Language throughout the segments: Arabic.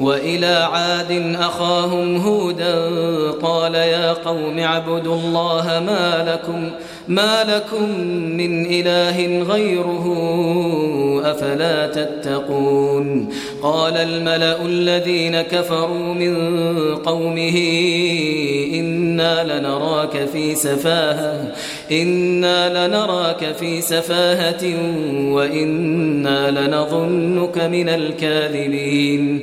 وإلى عاد أخاهم هودا قال يا قوم اعبدوا الله ما لكم, ما لكم من إله غيره أفلا تتقون قال الملأ الذين كفروا من قومه إنا لنراك في سفاهة إنا لنراك في سفاهة وإنا لنظنك من الكاذبين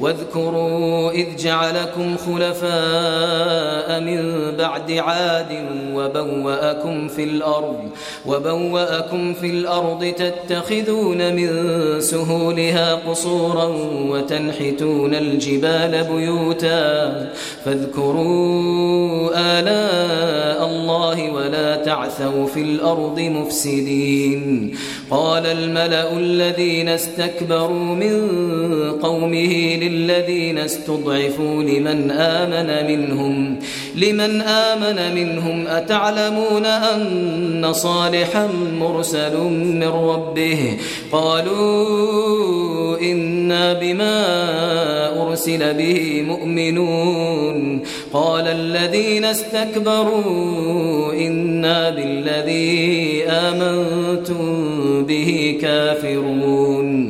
واذكروا إذ جعلكم خلفاء من بعد عاد وبوأكم في الأرض وبوأكم في الأرض تتخذون من سهولها قصورا وتنحتون الجبال بيوتا فاذكروا آلاء الله ولا تعثوا في الأرض مفسدين. قال الملأ الذين استكبروا من قومه للذين استضعفوا لمن آمن منهم لمن آمن منهم أتعلمون أن صالحا مرسل من ربه؟ قالوا إنا بما أرسل به مؤمنون. قال الذين استكبروا إنا بالذي آمنتم به كافرون.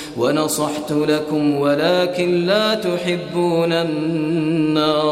ونصحت لكم ولكن لا تحبون الناصحين.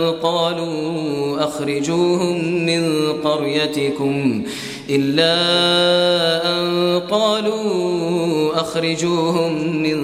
أخرجوهم من قريتكم إلا أن قالوا أخرجوهم من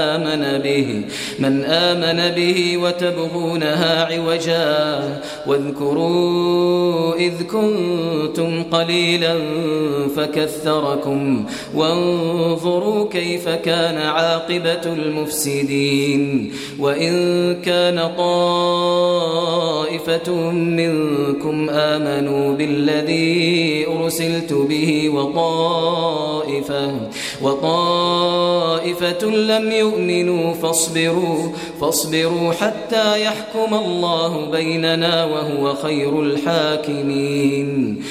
آمن به من آمن به وتبغونها عوجا واذكروا إذ كنتم قليلا فكثركم وانظروا كيف كان عاقبة المفسدين وإن كان طائفة منكم آمنوا بالذي أرسلت به وطائفة طائفة وطائفة لم يؤمنوا فاصبروا فاصبروا حتى يحكم الله بيننا وهو خير الحاكمين.